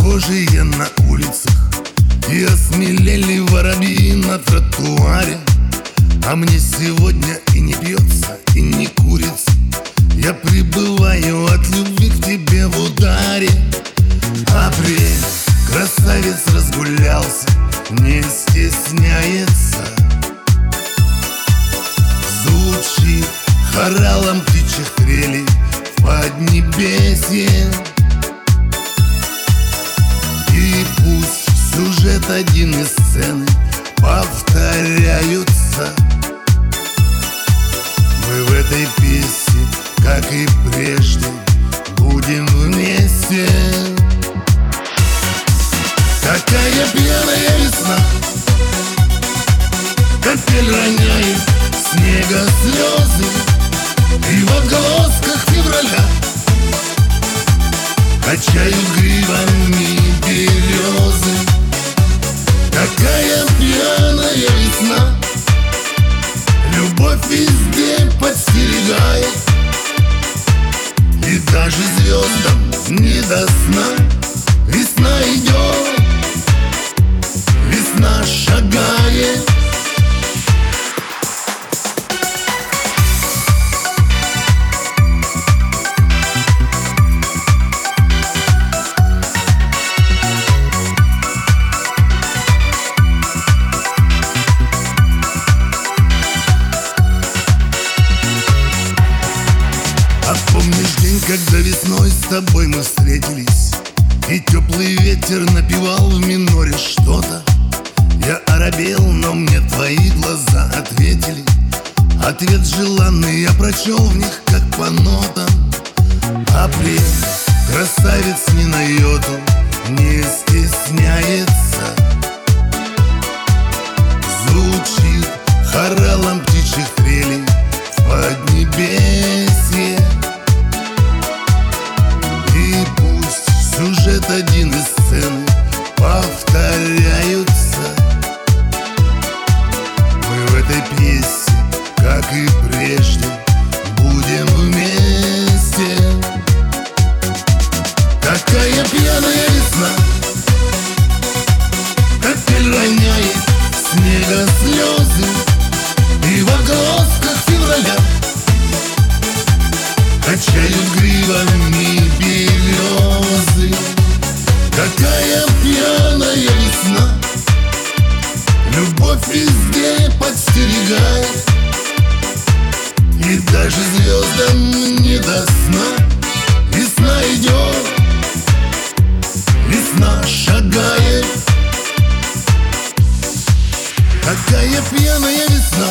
прохожие на улицах. И осмелели воробьи на тротуаре. А мне сегодня и не пьется, и не курица один из сцены повторяются. Мы в этой песне, как и прежде, будем вместе. Какая пьяная весна Капель роняет снега слезы И в отголосках февраля Качают гривами везде подстерегает И даже звездам не до сна весной с тобой мы встретились. И теплый ветер напевал в миноре что-то. Я оробел, но мне твои глаза ответили. Ответ желанный я прочел в них, как по нотам. Апрель, красавец ни на йоту Не стесняется один из сцены повторяются. Мы в этой пьесе, как и прежде, будем вместе. Какая пьяная весна Капель роняет снега слезы И в оглосках февраля Качают гривами Какая пьяная весна. Любовь везде подстерегает. И даже звездам не до сна. Весна идет Весна шагает. Какая пьяная весна.